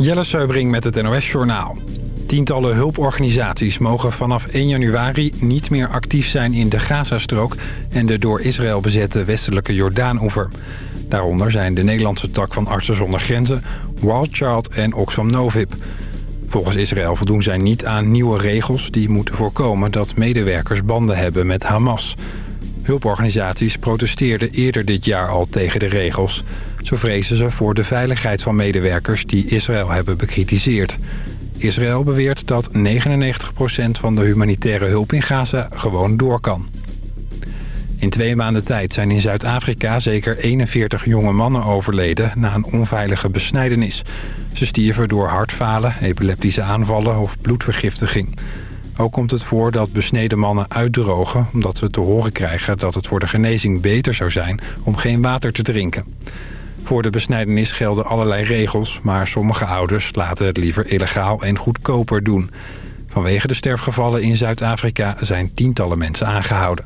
Jelle Seubring met het NOS Journaal. Tientallen hulporganisaties mogen vanaf 1 januari niet meer actief zijn in de Gazastrook... en de door Israël bezette westelijke Jordaanoever. Daaronder zijn de Nederlandse tak van Artsen zonder Grenzen, Wild Child en Oxfam Novib. Volgens Israël voldoen zij niet aan nieuwe regels die moeten voorkomen dat medewerkers banden hebben met Hamas. Hulporganisaties protesteerden eerder dit jaar al tegen de regels. Zo vrezen ze voor de veiligheid van medewerkers die Israël hebben bekritiseerd. Israël beweert dat 99% van de humanitaire hulp in Gaza gewoon door kan. In twee maanden tijd zijn in Zuid-Afrika zeker 41 jonge mannen overleden na een onveilige besnijdenis. Ze stierven door hartfalen, epileptische aanvallen of bloedvergiftiging. Ook komt het voor dat besneden mannen uitdrogen... omdat ze te horen krijgen dat het voor de genezing beter zou zijn om geen water te drinken. Voor de besnijdenis gelden allerlei regels... maar sommige ouders laten het liever illegaal en goedkoper doen. Vanwege de sterfgevallen in Zuid-Afrika zijn tientallen mensen aangehouden.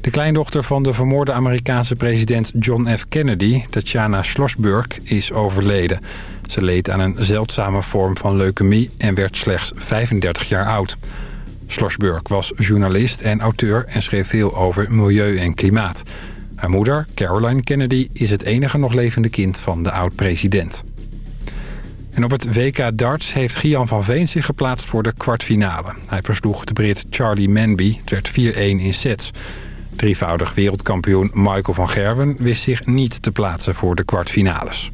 De kleindochter van de vermoorde Amerikaanse president John F. Kennedy, Tatjana Schlossberg, is overleden. Ze leed aan een zeldzame vorm van leukemie en werd slechts 35 jaar oud. Schlossberg was journalist en auteur en schreef veel over milieu en klimaat. Haar moeder, Caroline Kennedy, is het enige nog levende kind van de oud-president. En op het WK darts heeft Gian van Veen zich geplaatst voor de kwartfinale. Hij versloeg de Brit Charlie Manby, het werd 4-1 in sets. Drievoudig wereldkampioen Michael van Gerwen wist zich niet te plaatsen voor de kwartfinales.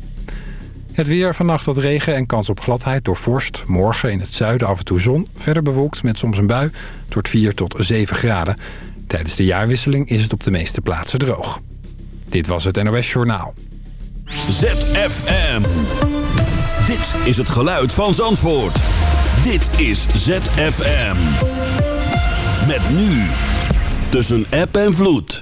Het weer vannacht wat regen en kans op gladheid door vorst. Morgen in het zuiden af en toe zon. Verder bewolkt met soms een bui. Wordt 4 tot 7 graden. Tijdens de jaarwisseling is het op de meeste plaatsen droog. Dit was het NOS Journaal. ZFM. Dit is het geluid van Zandvoort. Dit is ZFM. Met nu. Tussen app en vloed.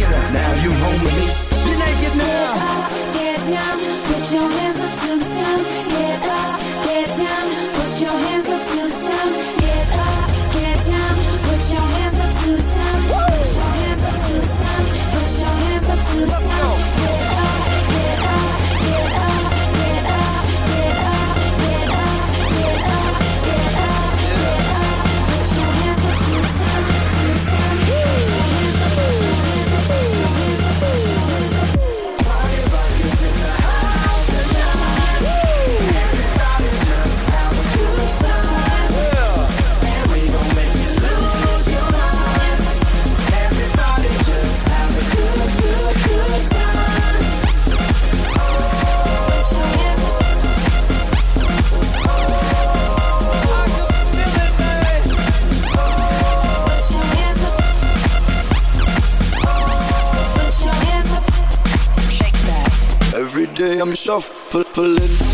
now you home with me. You're naked now. Get down, put your hands I'm shuffling.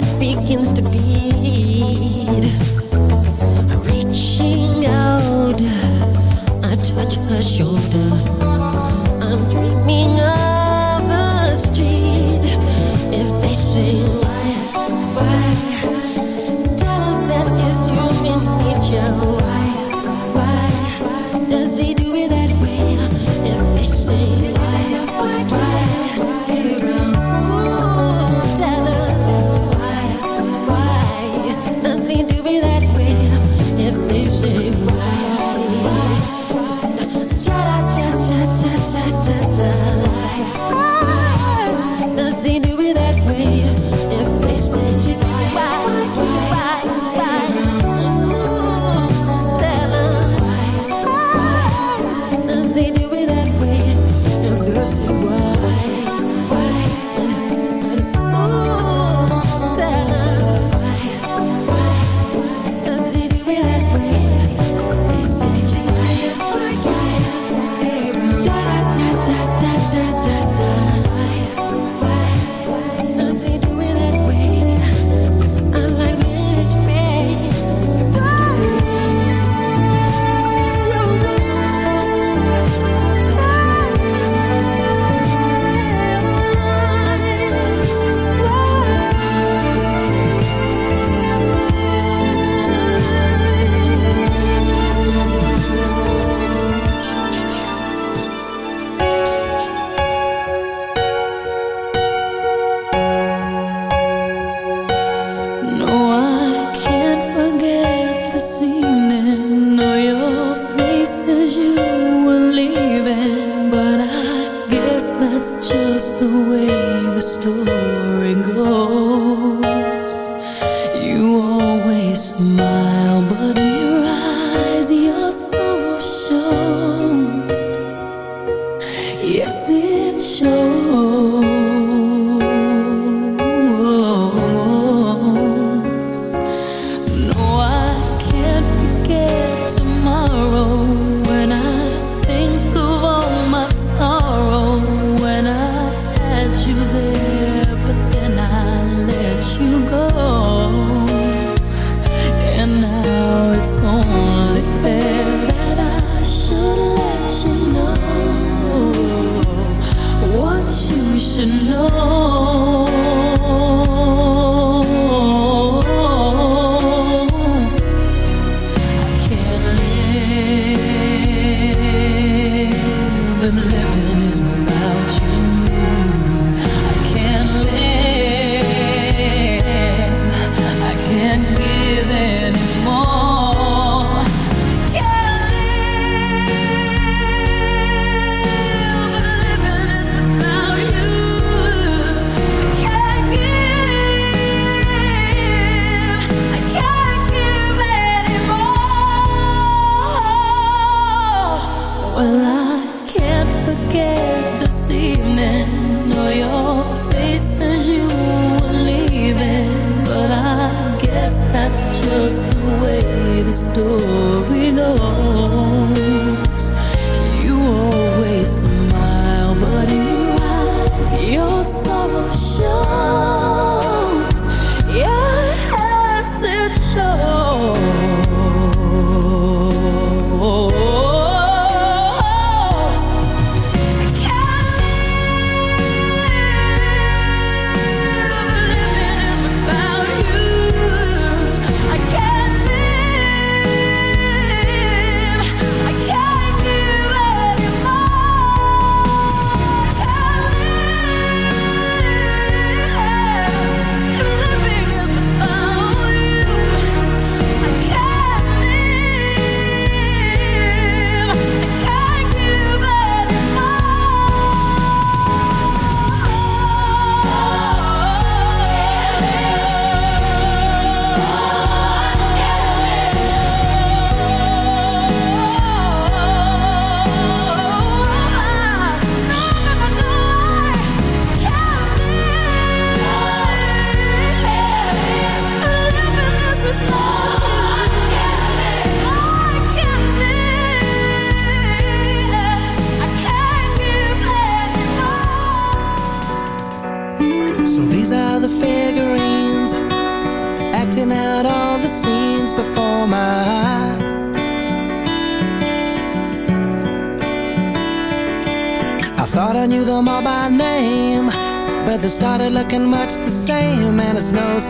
heart begins to beat. Reaching out, I touch her shoulder.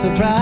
Surprise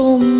otro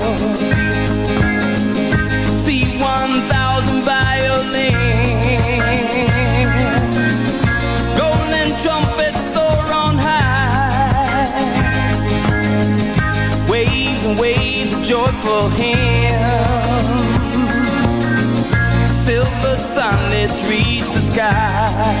Hymns. Silver sunlets reach the sky.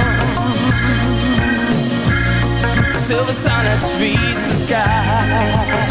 Silver sonnets reach the Take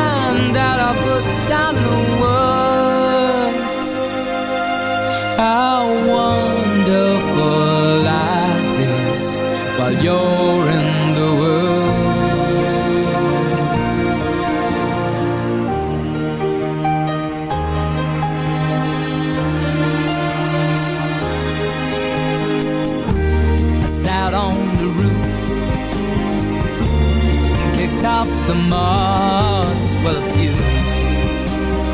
that I put down in the words how wonderful life is while you're in the world. I sat on the roof and kicked out the moss. Well,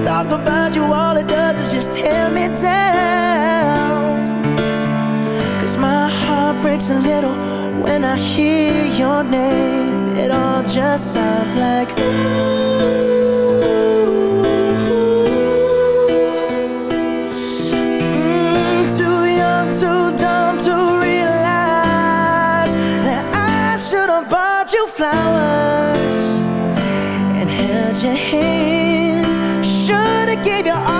friends talk about you, all it does is just tear me down. Cause my heart breaks a little when I hear your name. It all just sounds like mm, too young, too dumb to realize that I should have bought you flowers and held your hand. Have gave you all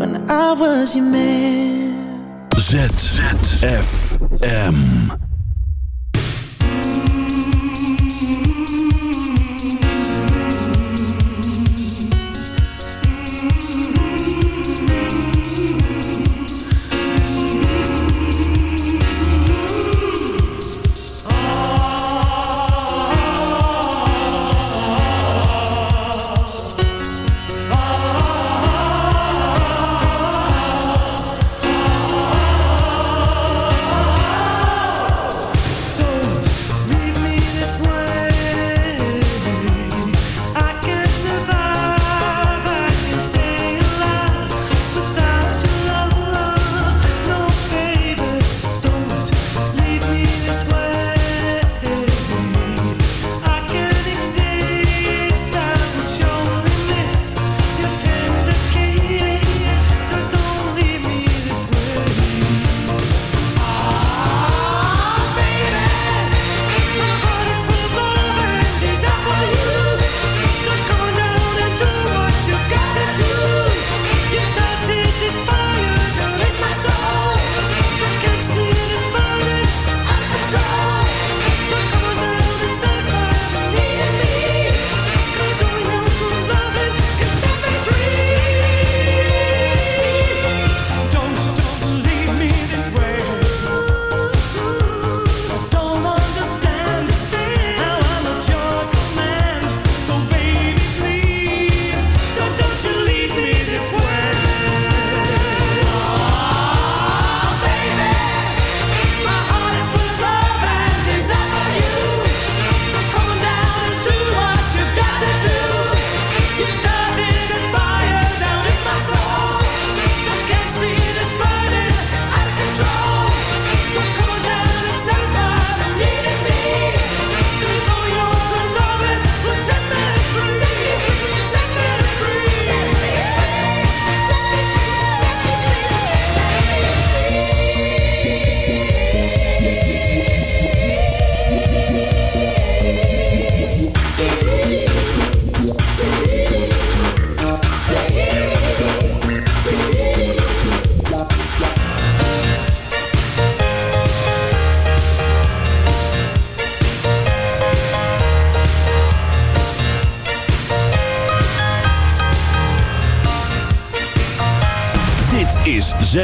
when I was your man. ZFM.